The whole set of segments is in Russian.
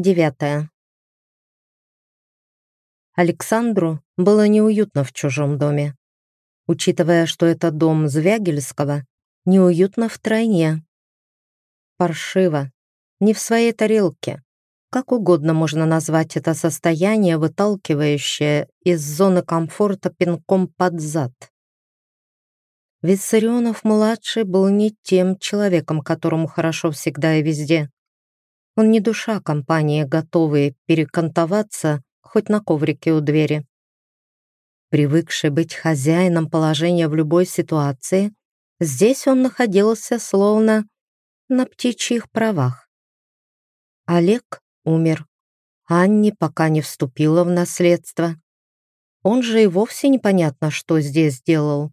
Девятое. Александру было неуютно в чужом доме. Учитывая, что это дом Звягельского, неуютно втройне. Паршиво, не в своей тарелке. Как угодно можно назвать это состояние, выталкивающее из зоны комфорта пинком под зад. Виссарионов-младший был не тем человеком, которому хорошо всегда и везде. Он не душа компании, готовый перекантоваться хоть на коврике у двери. Привыкший быть хозяином положения в любой ситуации, здесь он находился словно на птичьих правах. Олег умер. Анне пока не вступила в наследство. Он же и вовсе непонятно, что здесь делал.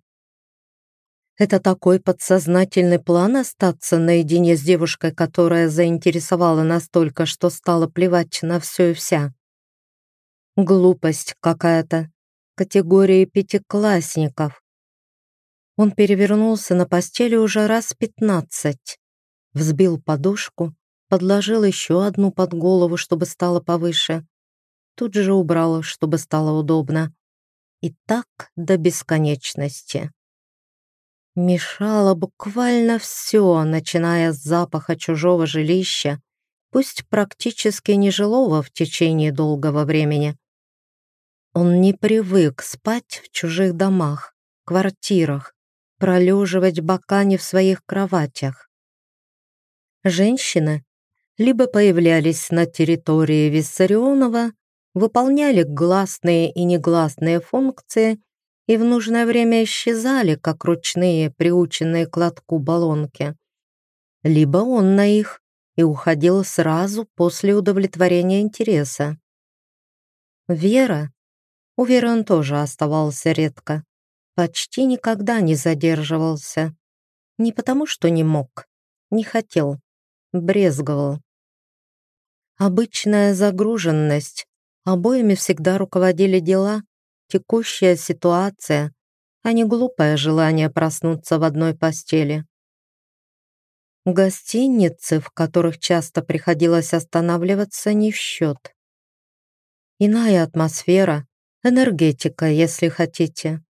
Это такой подсознательный план остаться наедине с девушкой, которая заинтересовала настолько, что стала плевать на все и вся. Глупость какая-то. Категории пятиклассников. Он перевернулся на постели уже раз пятнадцать. Взбил подушку, подложил еще одну под голову, чтобы стало повыше. Тут же убрал, чтобы стало удобно. И так до бесконечности. Мешало буквально все, начиная с запаха чужого жилища, пусть практически нежилого в течение долгого времени. Он не привык спать в чужих домах, квартирах, пролеживать бока не в своих кроватях. Женщины либо появлялись на территории Виссарионова, выполняли гласные и негласные функции и в нужное время исчезали, как ручные, приученные к лотку баллонки. Либо он на их и уходил сразу после удовлетворения интереса. Вера. У Веры он тоже оставался редко. Почти никогда не задерживался. Не потому, что не мог, не хотел, брезговал. Обычная загруженность. Обоими всегда руководили дела, текущая ситуация, а не глупое желание проснуться в одной постели. Гостиницы, в которых часто приходилось останавливаться, не в счет. Иная атмосфера, энергетика, если хотите.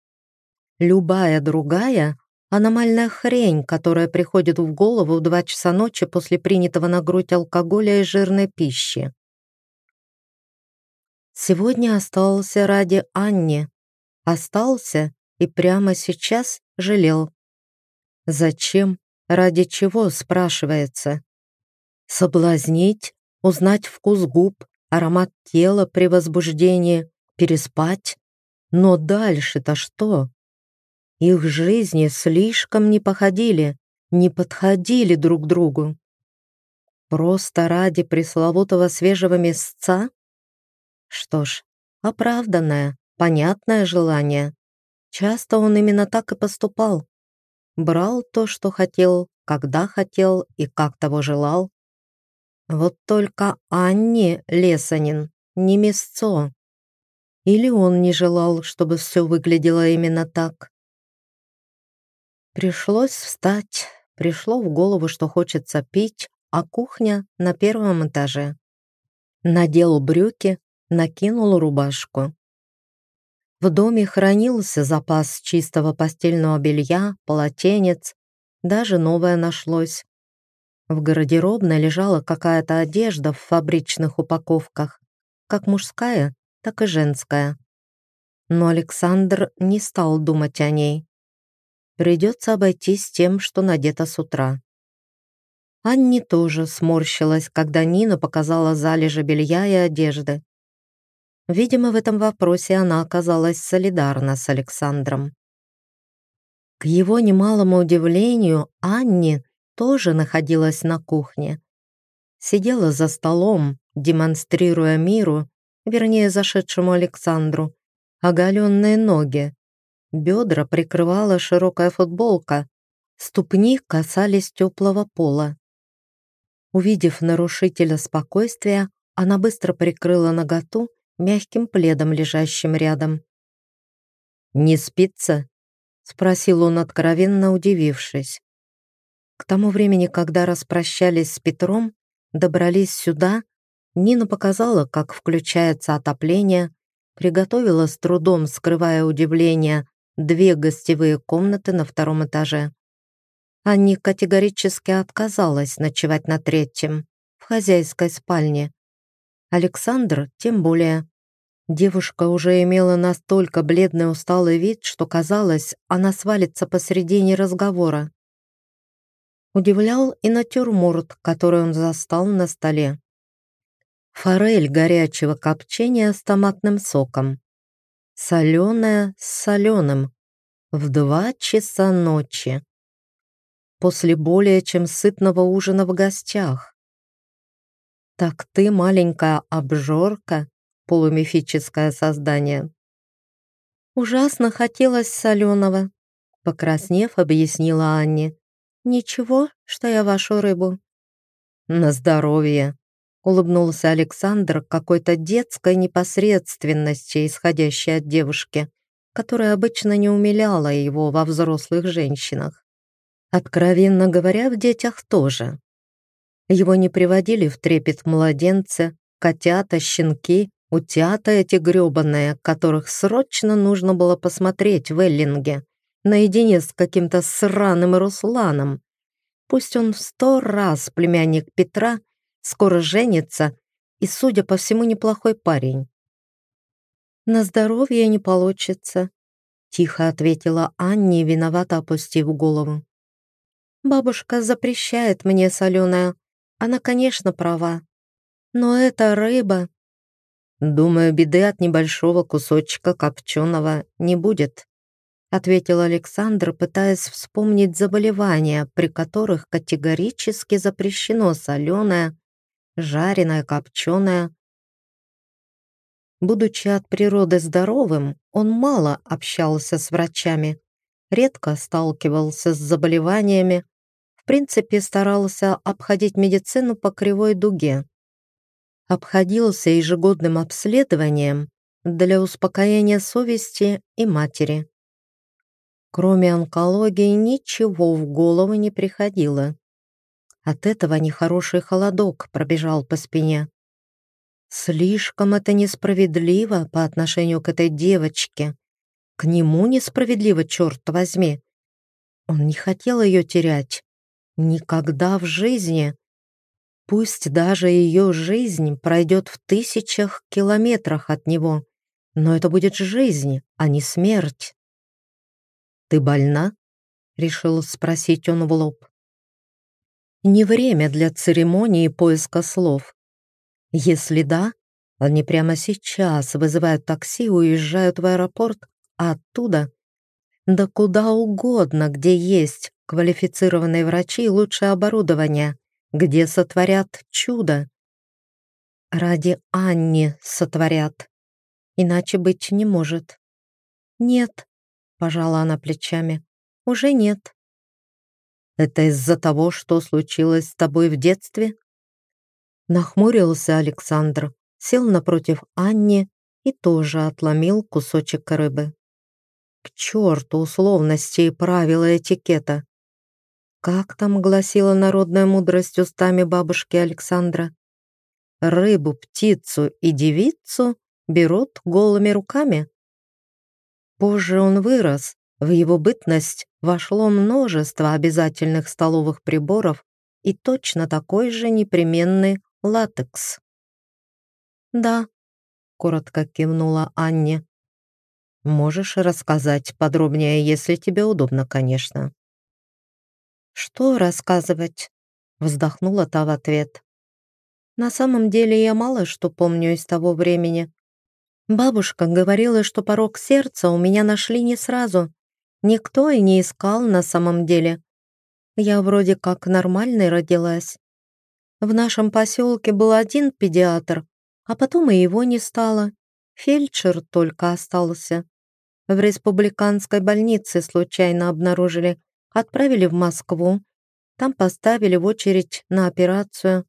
Любая другая — аномальная хрень, которая приходит в голову в два часа ночи после принятого на грудь алкоголя и жирной пищи. Сегодня остался ради Анни. Остался и прямо сейчас жалел. Зачем? Ради чего, спрашивается. Соблазнить, узнать вкус губ, аромат тела при возбуждении, переспать? Но дальше-то что? Их жизни слишком не походили, не подходили друг другу. Просто ради пресловутого свежего места что ж, оправданное, понятное желание. Часто он именно так и поступал. Брал то, что хотел, когда хотел и как того желал. Вот только Анне Лесанин не место. Или он не желал, чтобы все выглядело именно так. Пришлось встать, пришло в голову, что хочется пить, а кухня на первом этаже. Надел брюки, накинул рубашку. В доме хранился запас чистого постельного белья, полотенец, даже новое нашлось. В гардеробной лежала какая-то одежда в фабричных упаковках, как мужская, так и женская. Но Александр не стал думать о ней. Придется обойтись тем, что надето с утра. Анни тоже сморщилась, когда Нина показала залежи белья и одежды. Видимо, в этом вопросе она оказалась солидарна с Александром. К его немалому удивлению, Анни тоже находилась на кухне. Сидела за столом, демонстрируя миру, вернее, зашедшему Александру, оголенные ноги. Бедра прикрывала широкая футболка, ступни касались теплого пола. Увидев нарушителя спокойствия, она быстро прикрыла наготу мягким пледом, лежащим рядом. «Не спится?» — спросил он, откровенно удивившись. К тому времени, когда распрощались с Петром, добрались сюда, Нина показала, как включается отопление, приготовила с трудом, скрывая удивление, две гостевые комнаты на втором этаже. Анни категорически отказалась ночевать на третьем, в хозяйской спальне. Александр тем более. Девушка уже имела настолько бледный усталый вид, что казалось, она свалится посредине разговора. Удивлял и натюрморт, который он застал на столе. Форель горячего копчения с томатным соком. Соленая с соленым. В два часа ночи. После более чем сытного ужина в гостях. «Так ты маленькая обжорка?» полумифическое создание. «Ужасно хотелось соленого», — покраснев, объяснила Анне. «Ничего, что я вашу рыбу». «На здоровье», — улыбнулся Александр какой-то детской непосредственности, исходящей от девушки, которая обычно не умиляла его во взрослых женщинах. Откровенно говоря, в детях тоже. Его не приводили в трепет младенцы, котята, щенки Утята эти грёбаные, которых срочно нужно было посмотреть в Эллинге, наедине с каким-то сраным Русланом. Пусть он в сто раз племянник Петра, скоро женится и, судя по всему, неплохой парень. «На здоровье не получится», — тихо ответила Анне, виновато опустив голову. «Бабушка запрещает мне соленое. Она, конечно, права. Но эта рыба «Думаю, беды от небольшого кусочка копченого не будет», ответил Александр, пытаясь вспомнить заболевания, при которых категорически запрещено соленое, жареное, копченое. Будучи от природы здоровым, он мало общался с врачами, редко сталкивался с заболеваниями, в принципе старался обходить медицину по кривой дуге обходился ежегодным обследованием для успокоения совести и матери. Кроме онкологии ничего в голову не приходило. От этого нехороший холодок пробежал по спине. Слишком это несправедливо по отношению к этой девочке. К нему несправедливо, черт возьми. Он не хотел ее терять. Никогда в жизни. Пусть даже ее жизнь пройдет в тысячах километрах от него, но это будет жизнь, а не смерть. «Ты больна?» — решил спросить он в лоб. Не время для церемонии поиска слов. Если да, они прямо сейчас вызывают такси уезжают в аэропорт, а оттуда да куда угодно, где есть квалифицированные врачи и лучшее оборудование где сотворят чудо. Ради Анни сотворят. Иначе быть не может. Нет, пожала она плечами. Уже нет. Это из-за того, что случилось с тобой в детстве? Нахмурился Александр, сел напротив Анни и тоже отломил кусочек рыбы. К черту условности и правила этикета. Как там гласила народная мудрость устами бабушки Александра? Рыбу, птицу и девицу берут голыми руками. Позже он вырос, в его бытность вошло множество обязательных столовых приборов и точно такой же непременный латекс. «Да», — коротко кивнула Анне. «Можешь рассказать подробнее, если тебе удобно, конечно». «Что рассказывать?» — вздохнула та в ответ. «На самом деле я мало что помню из того времени. Бабушка говорила, что порог сердца у меня нашли не сразу. Никто и не искал на самом деле. Я вроде как нормальной родилась. В нашем поселке был один педиатр, а потом и его не стало. Фельдшер только остался. В республиканской больнице случайно обнаружили, Отправили в Москву. Там поставили в очередь на операцию.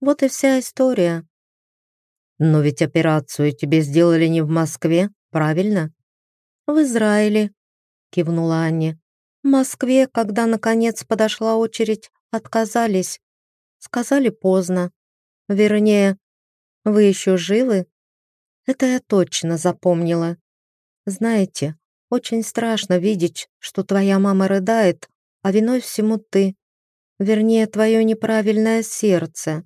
Вот и вся история. Но ведь операцию тебе сделали не в Москве, правильно? В Израиле, кивнула Анне. В Москве, когда наконец подошла очередь, отказались. Сказали поздно. Вернее, Вы еще живы? Это я точно запомнила. Знаете, очень страшно видеть, что твоя мама рыдает, а виной всему ты. Вернее, твое неправильное сердце.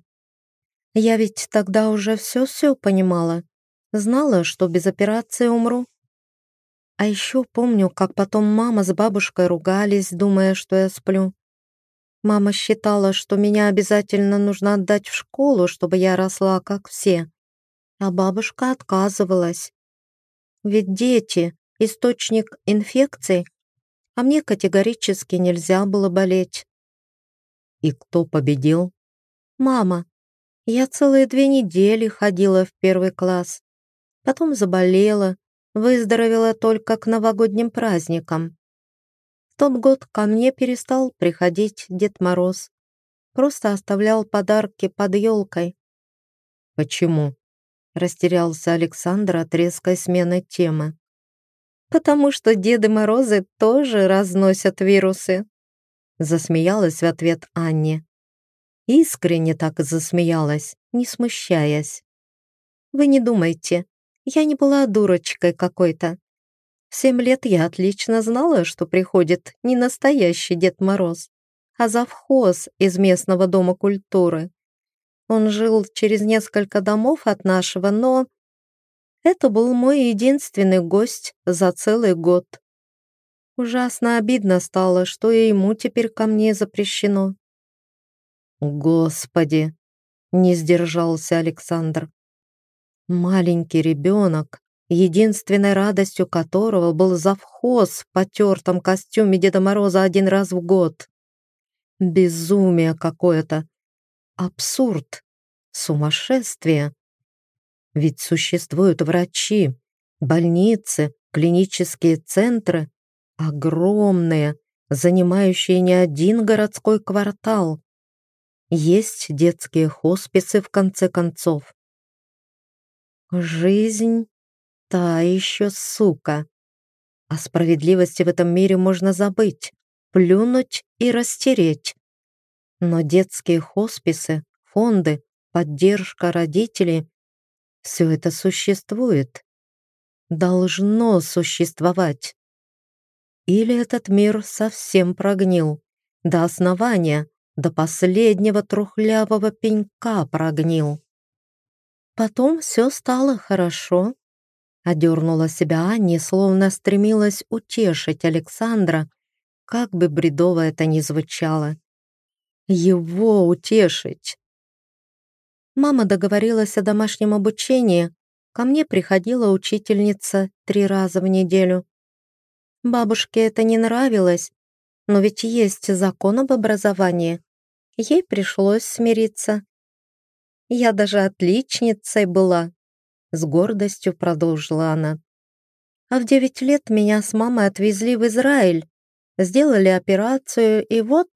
Я ведь тогда уже все-все понимала. Знала, что без операции умру. А еще помню, как потом мама с бабушкой ругались, думая, что я сплю. Мама считала, что меня обязательно нужно отдать в школу, чтобы я росла, как все. А бабушка отказывалась. Ведь дети — источник инфекций, а мне категорически нельзя было болеть. И кто победил? Мама. Я целые две недели ходила в первый класс. Потом заболела, Выздоровела только к новогодним праздникам. В тот год ко мне перестал приходить Дед Мороз. Просто оставлял подарки под елкой. «Почему?» — растерялся Александр от резкой смены темы. «Потому что Деды Морозы тоже разносят вирусы», — засмеялась в ответ Анне. Искренне так засмеялась, не смущаясь. «Вы не думайте, я не была дурочкой какой-то. В семь лет я отлично знала, что приходит не настоящий Дед Мороз, а завхоз из местного дома культуры. Он жил через несколько домов от нашего, но это был мой единственный гость за целый год. Ужасно обидно стало, что и ему теперь ко мне запрещено. «Господи!» — не сдержался Александр. Маленький ребенок, единственной радостью которого был завхоз в потертом костюме Деда Мороза один раз в год. Безумие какое-то. Абсурд. Сумасшествие. Ведь существуют врачи, больницы, клинические центры, огромные, занимающие не один городской квартал. Есть детские хосписы, в конце концов. Жизнь — та еще сука. О справедливости в этом мире можно забыть, плюнуть и растереть. Но детские хосписы, фонды, поддержка родителей — все это существует. Должно существовать. Или этот мир совсем прогнил, до основания, до последнего трухлявого пенька прогнил. Потом все стало хорошо. Одернула себя Анни, словно стремилась утешить Александра, как бы бредово это ни звучало. Его утешить. Мама договорилась о домашнем обучении. Ко мне приходила учительница три раза в неделю. Бабушке это не нравилось, но ведь есть закон об образовании. Ей пришлось смириться. Я даже отличницей была», — с гордостью продолжила она. «А в девять лет меня с мамой отвезли в Израиль, сделали операцию, и вот...»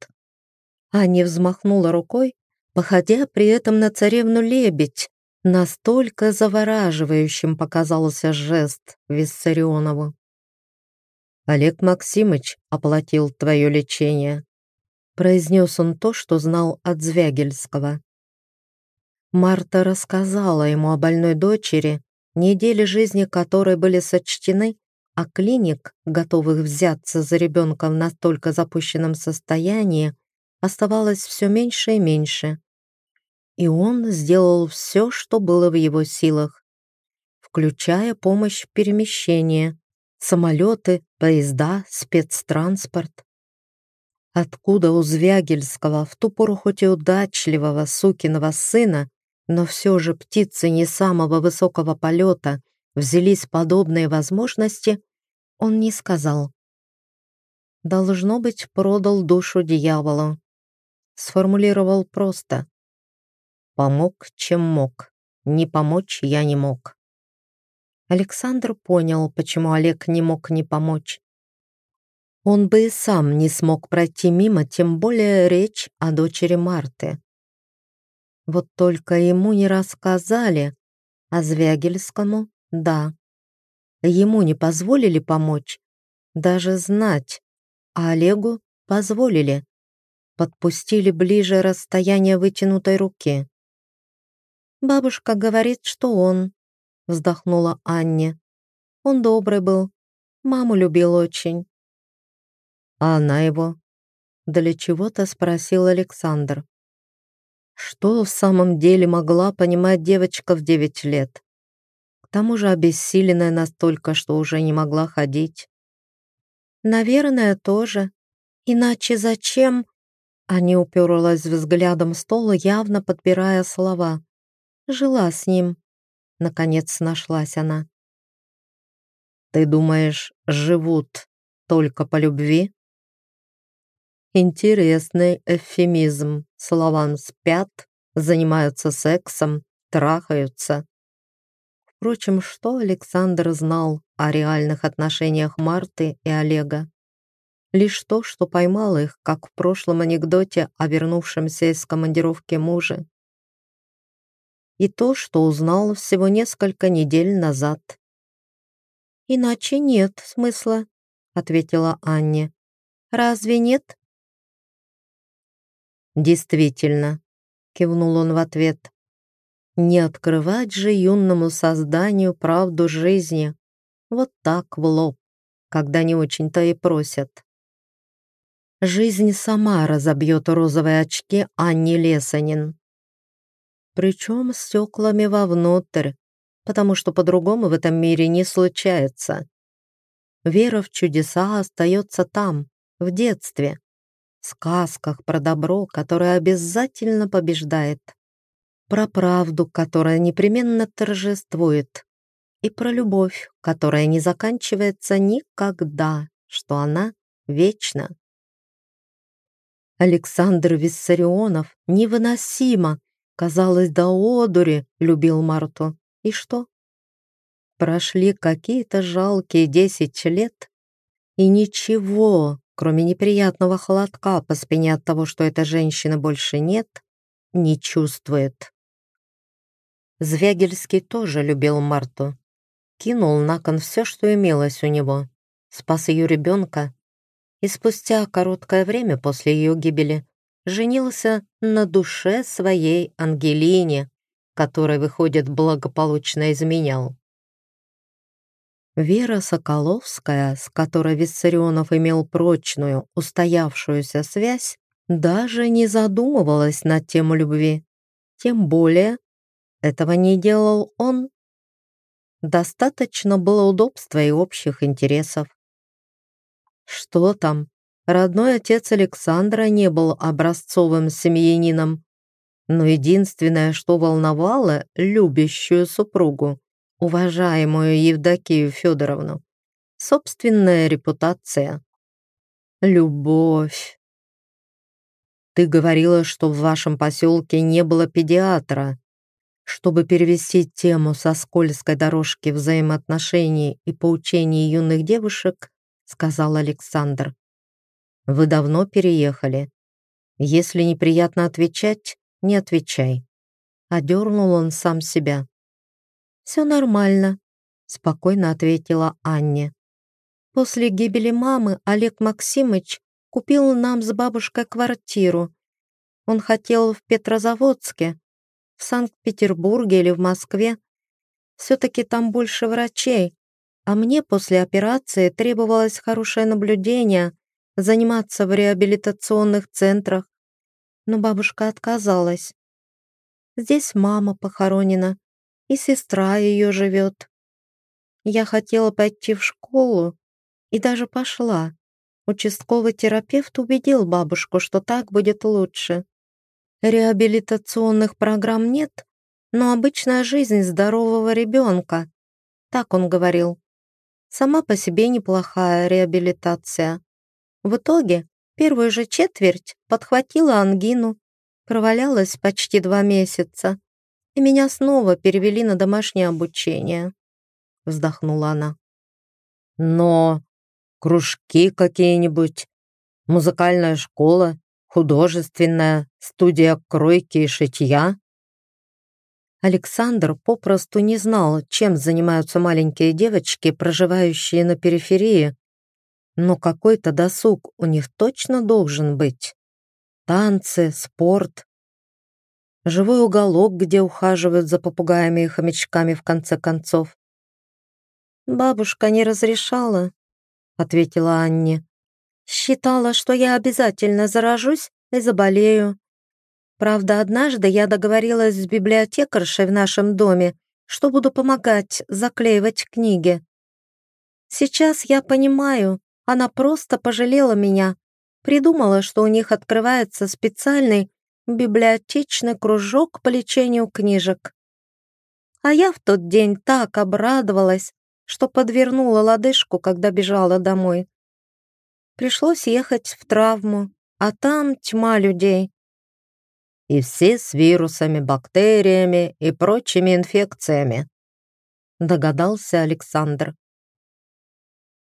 Аня взмахнула рукой, походя при этом на царевну-лебедь. Настолько завораживающим показался жест Виссарионову. «Олег Максимыч оплатил твое лечение», произнес он то, что знал от Звягельского. Марта рассказала ему о больной дочери, недели жизни которой были сочтены, а клиник, готовых взяться за ребенка в настолько запущенном состоянии, оставалось все меньше и меньше. И он сделал все, что было в его силах, включая помощь в перемещении, самолеты, поезда, спецтранспорт. Откуда у Звягельского, в ту пору хоть и удачливого сукиного сына, но все же птицы не самого высокого полета взялись подобные возможности, он не сказал. Должно быть, продал душу дьяволу. Сформулировал просто. Помог, чем мог. Не помочь я не мог. Александр понял, почему Олег не мог не помочь. Он бы и сам не смог пройти мимо, тем более речь о дочери Марты. Вот только ему не рассказали, а Звягельскому — да. Ему не позволили помочь, даже знать, а Олегу позволили. Подпустили ближе расстояние вытянутой руки. Бабушка говорит, что он, вздохнула Анне. Он добрый был, маму любил очень. А она его? Для чего-то спросил Александр. Что в самом деле могла понимать девочка в девять лет? К тому же обессиленная настолько, что уже не могла ходить. Наверное, тоже. Иначе зачем? Они уперлась взглядом в стол, явно подбирая слова. Жила с ним. Наконец нашлась она. «Ты думаешь, живут только по любви?» Интересный эвфемизм. Словам «спят», занимаются сексом, трахаются. Впрочем, что Александр знал о реальных отношениях Марты и Олега? Лишь то, что поймал их, как в прошлом анекдоте о вернувшемся из командировки муже. И то, что узнал всего несколько недель назад. «Иначе нет смысла», — ответила Анне. «Разве нет?» «Действительно», — кивнул он в ответ. Не открывать же юному созданию правду жизни. Вот так в лоб, когда не очень-то и просят. Жизнь сама разобьет розовые очки Анни Лесанин. Причем стеклами вовнутрь, потому что по-другому в этом мире не случается. Вера в чудеса остается там, в детстве, в сказках про добро, которое обязательно побеждает про правду, которая непременно торжествует, и про любовь, которая не заканчивается никогда, что она вечна. Александр Виссарионов невыносимо, казалось, до одури любил Марту. И что? Прошли какие-то жалкие десять лет, и ничего, кроме неприятного холодка по спине от того, что этой женщины больше нет, не чувствует. Звягельский тоже любил Марту. Кинул на кон все, что имелось у него. Спас ее ребенка. И спустя короткое время после ее гибели женился на душе своей Ангелине, которой, выходит, благополучно изменял. Вера Соколовская, с которой Виссарионов имел прочную, устоявшуюся связь, даже не задумывалась над тему любви. Тем более этого не делал он. Достаточно было удобства и общих интересов. Что там? Родной отец Александра не был образцовым семьянином. Но единственное, что волновало любящую супругу, уважаемую Евдокию Федоровну, собственная репутация. Любовь. Ты говорила, что в вашем поселке не было педиатра чтобы перевести тему со скользкой дорожки взаимоотношений и поучений юных девушек, сказал Александр. «Вы давно переехали. Если неприятно отвечать, не отвечай». Одернул он сам себя. «Все нормально», — спокойно ответила Анне. «После гибели мамы Олег Максимыч купил нам с бабушкой квартиру. Он хотел в Петрозаводске, в Санкт-Петербурге или в Москве. Все-таки там больше врачей, а мне после операции требовалось хорошее наблюдение, заниматься в реабилитационных центрах. Но бабушка отказалась. Здесь мама похоронена, и сестра ее живет. Я хотела пойти в школу и даже пошла. Участковый терапевт убедил бабушку, что так будет лучше. Реабилитационных программ нет, но обычная жизнь здорового ребенка. Так он говорил. Сама по себе неплохая реабилитация. В итоге первую же четверть подхватила ангину, провалялась почти два месяца, и меня снова перевели на домашнее обучение. Вздохнула она. Но кружки какие-нибудь, музыкальная школа, художественная, студия кройки и шитья. Александр попросту не знал, чем занимаются маленькие девочки, проживающие на периферии, но какой-то досуг у них точно должен быть. Танцы, спорт. живой уголок, где ухаживают за попугаями и хомячками в конце концов. «Бабушка не разрешала», — ответила Анне. «Считала, что я обязательно заражусь и заболею. Правда, однажды я договорилась с библиотекаршей в нашем доме, что буду помогать заклеивать книги. Сейчас я понимаю, она просто пожалела меня, придумала, что у них открывается специальный библиотечный кружок по лечению книжек. А я в тот день так обрадовалась, что подвернула лодыжку, когда бежала домой. Пришлось ехать в травму, а там тьма людей. И все с вирусами, бактериями и прочими инфекциями, догадался Александр.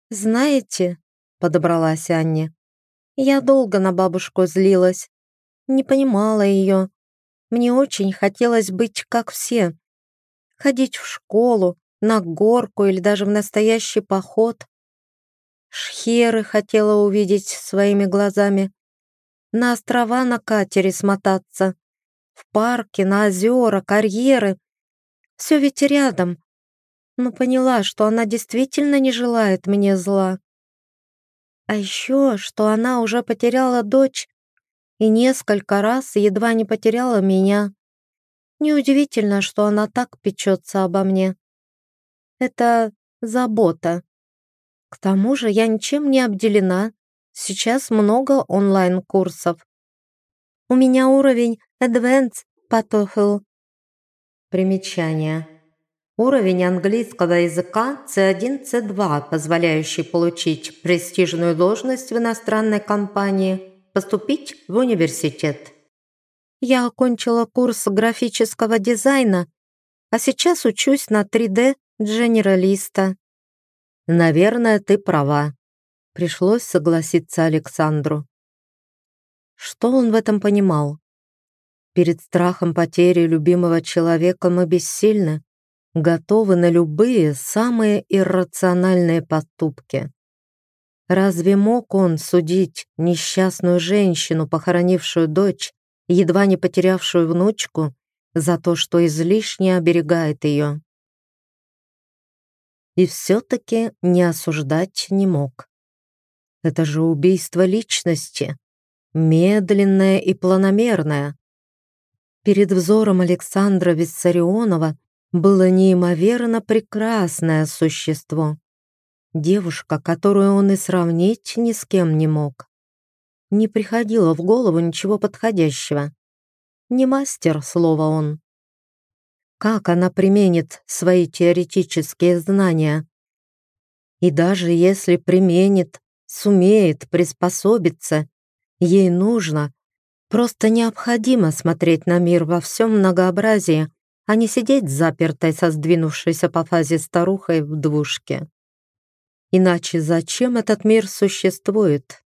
«Знаете», — подобралась Анне, — «я долго на бабушку злилась, не понимала ее. Мне очень хотелось быть как все. Ходить в школу, на горку или даже в настоящий поход. Шхеры хотела увидеть своими глазами. На острова на катере смотаться. В парке, на озера, карьеры. Все ведь рядом. Но поняла, что она действительно не желает мне зла. А еще, что она уже потеряла дочь и несколько раз едва не потеряла меня. Неудивительно, что она так печется обо мне. Это забота. К тому же я ничем не обделена. Сейчас много онлайн-курсов. У меня уровень Advanced по. Примечание. Уровень английского языка C1, C2, позволяющий получить престижную должность в иностранной компании – поступить в университет. Я окончила курс графического дизайна, а сейчас учусь на 3D-дженералиста. Наверное, ты права. Пришлось согласиться Александру. Что он в этом понимал? Перед страхом потери любимого человека мы бессильны, готовы на любые самые иррациональные поступки. Разве мог он судить несчастную женщину, похоронившую дочь, едва не потерявшую внучку, за то, что излишне оберегает ее? И все-таки не осуждать не мог. Это же убийство личности, медленное и планомерное. Перед взором Александра Виссарионова было неимоверно прекрасное существо. Девушка, которую он и сравнить ни с кем не мог. Не приходило в голову ничего подходящего. Не мастер, слово он. Как она применит свои теоретические знания? И даже если применит, сумеет приспособиться, ей нужно, просто необходимо смотреть на мир во всем многообразии, а не сидеть запертой со сдвинувшейся по фазе старухой в двушке. Иначе зачем этот мир существует?